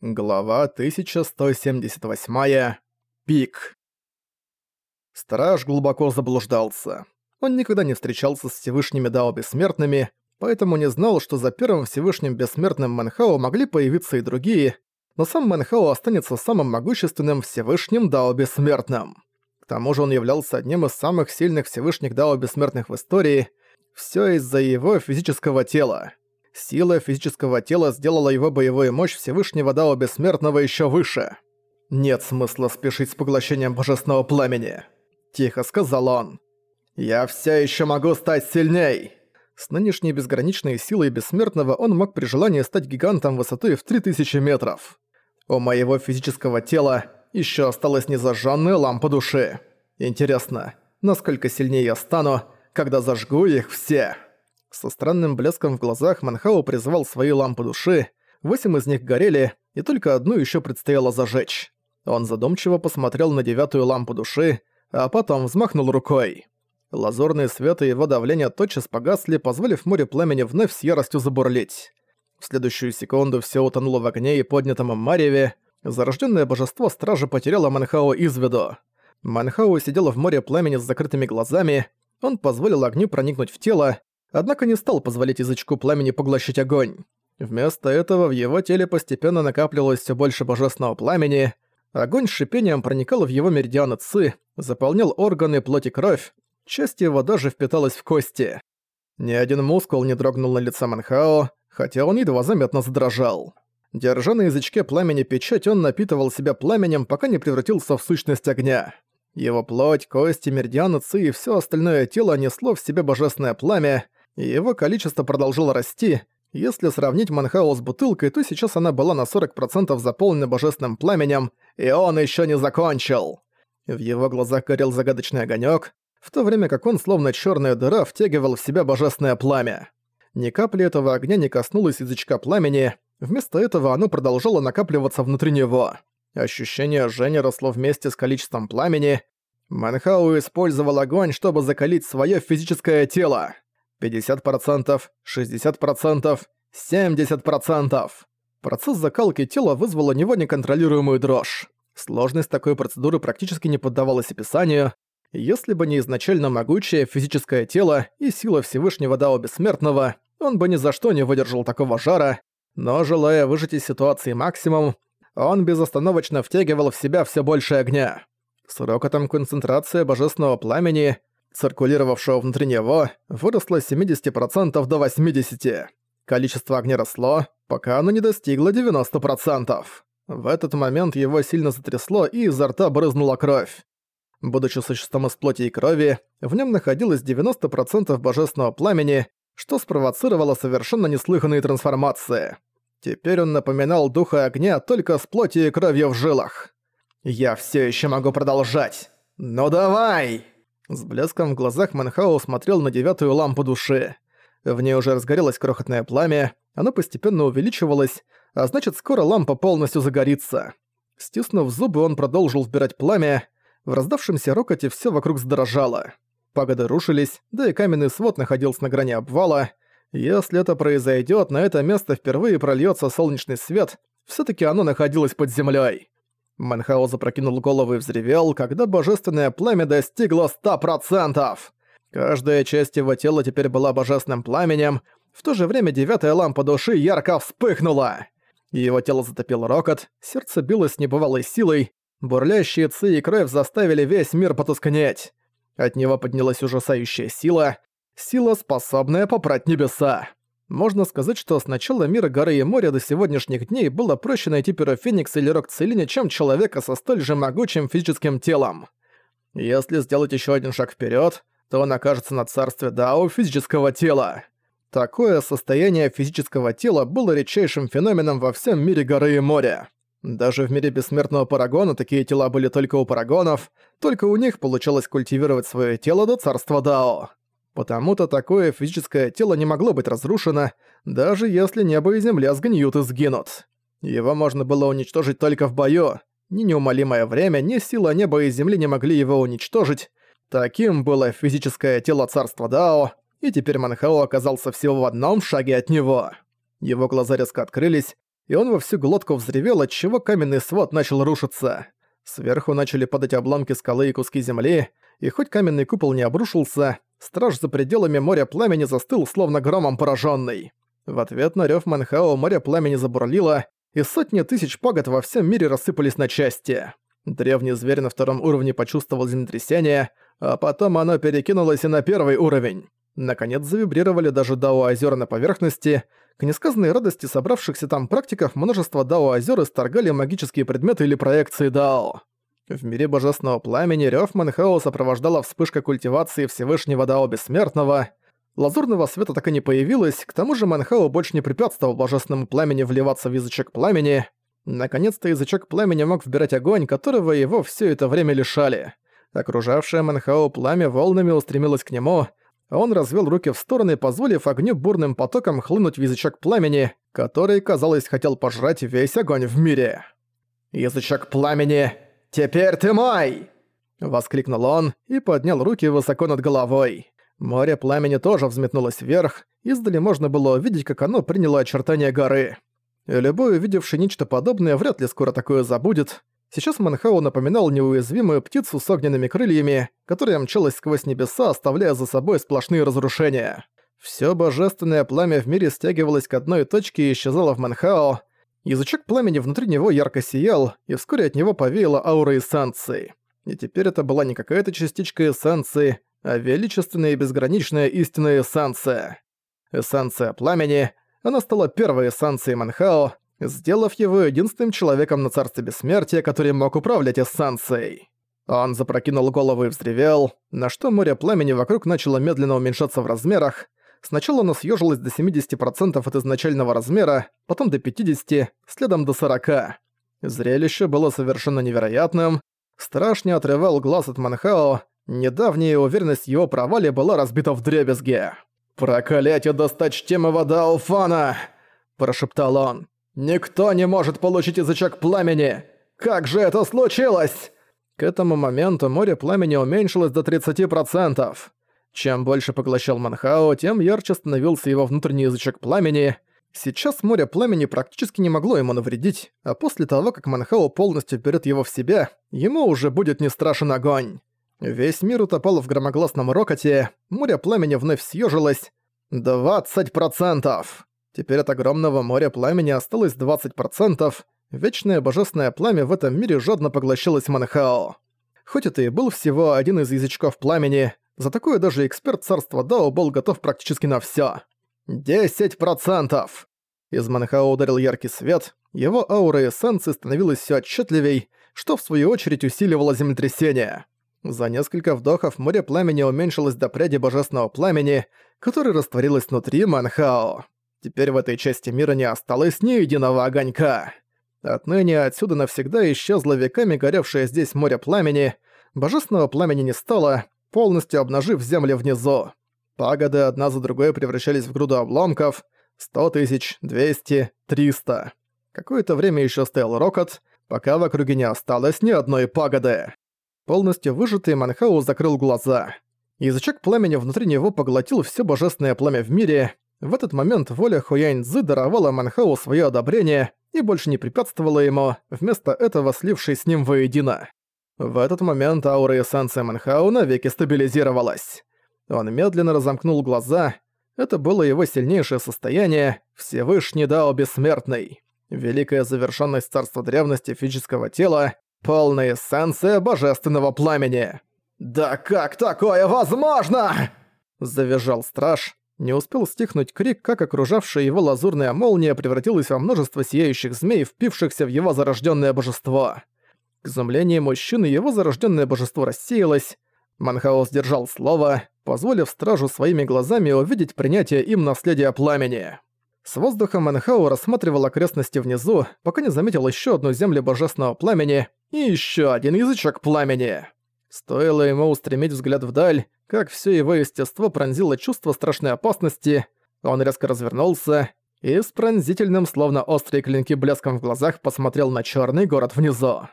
Глава 1178. Пик. Страж глубоко заблуждался. Он никогда не встречался с Всевышними Дао Бессмертными, поэтому не знал, что за первым Всевышним Бессмертным Мэнхао могли появиться и другие, но сам Мэнхао останется самым могущественным Всевышним Дао Бессмертным. К тому же он являлся одним из самых сильных Всевышних Дао Бессмертных в истории, все из-за его физического тела. Сила физического тела сделала его боевую мощь Всевышнего Дао Бессмертного еще выше. «Нет смысла спешить с поглощением божественного пламени», – тихо сказал он. «Я все еще могу стать сильней!» С нынешней безграничной силой Бессмертного он мог при желании стать гигантом высотой в 3000 метров. У моего физического тела еще осталась незажженная лампа души. Интересно, насколько сильнее я стану, когда зажгу их все?» Со странным блеском в глазах Манхау призвал свои лампы души, восемь из них горели, и только одну еще предстояло зажечь. Он задумчиво посмотрел на девятую лампу души, а потом взмахнул рукой. Лазурный свет и его давление тотчас погасли, позволив море пламени вновь с яростью забурлить. В следующую секунду все утонуло в огне и поднятом им мареве. Зарожденное божество стражи потеряло Манхао из виду. Манхао сидел в море пламени с закрытыми глазами. Он позволил огню проникнуть в тело, однако не стал позволять язычку пламени поглощать огонь. Вместо этого в его теле постепенно накапливалось все больше божественного пламени, огонь с шипением проникал в его меридианы ци, заполнял органы, плоть и кровь, часть его даже впиталась в кости. Ни один мускул не дрогнул на лице Манхао, хотя он едва заметно задрожал. Держа на язычке пламени печать, он напитывал себя пламенем, пока не превратился в сущность огня. Его плоть, кости, меридианы ци и все остальное тело несло в себе божественное пламя, его количество продолжило расти. Если сравнить Манхао с бутылкой, то сейчас она была на 40% заполнена божественным пламенем, и он еще не закончил. В его глазах горел загадочный огонек, в то время как он, словно черная дыра, втягивал в себя божественное пламя. Ни капли этого огня не коснулось язычка пламени, вместо этого оно продолжало накапливаться внутри него. Ощущение жжения росло вместе с количеством пламени. Манхау использовал огонь, чтобы закалить свое физическое тело. 50%, 60%, 70%. Процесс закалки тела вызвал у него неконтролируемую дрожь. Сложность такой процедуры практически не поддавалась описанию. Если бы не изначально могучее физическое тело и сила Всевышнего Дао Бессмертного, он бы ни за что не выдержал такого жара, но желая выжить из ситуации максимум, он безостановочно втягивал в себя все больше огня. С рокотом концентрация божественного пламени циркулировавшего внутри него, выросло с 70% до 80%. Количество огня росло, пока оно не достигло 90%. В этот момент его сильно затрясло и изо рта брызнула кровь. Будучи существом из плоти и крови, в нем находилось 90% божественного пламени, что спровоцировало совершенно неслыханные трансформации. Теперь он напоминал духа огня только с плотью и кровью в жилах. «Я все еще могу продолжать! Ну давай!» С блеском в глазах Манхау смотрел на девятую лампу души. В ней уже разгорелось крохотное пламя, оно постепенно увеличивалось, а значит скоро лампа полностью загорится. Стиснув зубы, он продолжил вбирать пламя. В раздавшемся рокоте все вокруг задрожало. Пагоды рушились, да и каменный свод находился на грани обвала. Если это произойдет, на это место впервые прольется солнечный свет, все таки оно находилось под землей. Манхао запрокинул голову и взревел, когда божественное пламя достигло ста процентов. Каждая часть его тела теперь была божественным пламенем, в то же время девятая лампа души ярко вспыхнула. Его тело затопил рокот, сердце билось с небывалой силой, бурлящие ци и кровь заставили весь мир потускнеть. От него поднялась ужасающая сила, сила, способная попрать небеса. Можно сказать, что с начала мира горы и моря до сегодняшних дней было проще найти пирофеникс или рок-целине, чем человека со столь же могучим физическим телом. Если сделать еще один шаг вперед, то он окажется на царстве Дао физического тела. Такое состояние физического тела было редчайшим феноменом во всем мире горы и моря. Даже в мире бессмертного Парагона такие тела были только у Парагонов, только у них получалось культивировать свое тело до царства Дао. Потому-то такое физическое тело не могло быть разрушено, даже если небо и земля сгниют и сгинут. Его можно было уничтожить только в бою. Ни неумолимое время, ни сила неба и земли не могли его уничтожить. Таким было физическое тело царства Дао, и теперь Манхао оказался всего в одном шаге от него. Его глаза резко открылись, и он во всю глотку взревел, отчего каменный свод начал рушиться. Сверху начали падать обломки скалы и куски земли, и хоть каменный купол не обрушился, страж за пределами моря пламени застыл, словно громом пораженный. В ответ на рёв Манхао море пламени забурлило, и сотни тысяч пагод во всем мире рассыпались на части. Древний зверь на втором уровне почувствовал землетрясение, а потом оно перекинулось и на первый уровень. Наконец завибрировали даже дао-озера на поверхности. К несказанной радости собравшихся там практиков множество дао-озер исторгали магические предметы или проекции дао. В мире божественного пламени рёв Манхао сопровождала вспышка культивации Всевышнего Дао Бессмертного. Лазурного света так и не появилось, к тому же Манхао больше не препятствовал божественному пламени вливаться в язычок пламени. Наконец-то язычок пламени мог вбирать огонь, которого его все это время лишали. Окружавшее Манхао пламя волнами устремилось к нему, он развел руки в стороны, позволив огню бурным потоком хлынуть в язычок пламени, который, казалось, хотел пожрать весь огонь в мире. «Язычок пламени, теперь ты мой!» Воскликнул он и поднял руки высоко над головой. Море пламени тоже взметнулось вверх, издали можно было увидеть, как оно приняло очертания горы. И любой, увидевший нечто подобное, вряд ли скоро такое забудет, Сейчас Манхау напоминал неуязвимую птицу с огненными крыльями, которая мчалась сквозь небеса, оставляя за собой сплошные разрушения. Всё божественное пламя в мире стягивалось к одной точке и исчезало в Манхао. Язычок пламени внутри него ярко сиял, и вскоре от него повеяло аура эссенции. И теперь это была не какая-то частичка эссенции, а величественная и безграничная истинная эссенция. Эссенция пламени, она стала первой эссенцией Манхао, сделав его единственным человеком на Царстве Бессмертия, который мог управлять эссенцией. Он запрокинул голову и взревел, на что море пламени вокруг начало медленно уменьшаться в размерах. Сначала оно съежилось до 70% от изначального размера, потом до 50%, следом до 40%. Зрелище было совершенно невероятным. Страш не отрывал глаз от Манхао, недавняя уверенность его провале была разбита в дребезге. «Проклятие досточтимого Дауфана!» – прошептал он. «Никто не может получить язычок пламени! Как же это случилось?» К этому моменту море пламени уменьшилось до 30%. Чем больше поглощал Манхао, тем ярче становился его внутренний язычок пламени. Сейчас море пламени практически не могло ему навредить, а после того, как Манхао полностью берет его в себя, ему уже будет не страшен огонь. Весь мир утопал в громогласном рокоте, море пламени вновь съежилось. 20%! Теперь от огромного моря пламени осталось 20%. Вечное божественное пламя в этом мире жадно поглощалось Манхао. Хоть это и был всего один из язычков пламени, за такое даже эксперт царства Дао был готов практически на всё. 10%! Из Манхао ударил яркий свет, его аура эссенции становилась всё отчетливей, что в свою очередь усиливало землетрясение. За несколько вдохов море пламени уменьшилось до пряди божественного пламени, которое растворилось внутри Манхао. Теперь в этой части мира не осталось ни единого огонька. Отныне отсюда навсегда исчезло веками горевшее здесь море пламени, божественного пламени не стало, полностью обнажив земли внизу. Пагоды одна за другой превращались в груду обломков. Сто тысяч, двести, триста. Какое-то время еще стоял рокот, пока в округе не осталось ни одной пагоды. Полностью выжатый Манхау закрыл глаза. Язычок пламени внутри него поглотил все божественное пламя в мире, в этот момент воля Хуянь Цзы даровала Манхау свое одобрение и больше не препятствовала ему, вместо этого слившись с ним воедино. В этот момент аура эссенции Манхау навеки стабилизировалась. Он медленно разомкнул глаза. Это было его сильнейшее состояние, Всевышний Дао Бессмертный. Великая завершенность царства древности физического тела, полная эссенция божественного пламени. «Да как такое возможно?» Завизжал страж, не успел стихнуть крик, как окружавшая его лазурная молния превратилась во множество сияющих змей, впившихся в его зарожденное божество. К изумлению мужчины его зарожденное божество рассеялось. Манхаус держал слово, позволив стражу своими глазами увидеть принятие им наследия пламени. С воздуха Манхау рассматривал окрестности внизу, пока не заметил еще одну землю божественного пламени и еще один язычок пламени. Стоило ему устремить взгляд вдаль, как все его естество пронзило чувство страшной опасности, он резко развернулся и с пронзительным, словно острые клинки блеском в глазах посмотрел на черный город внизу.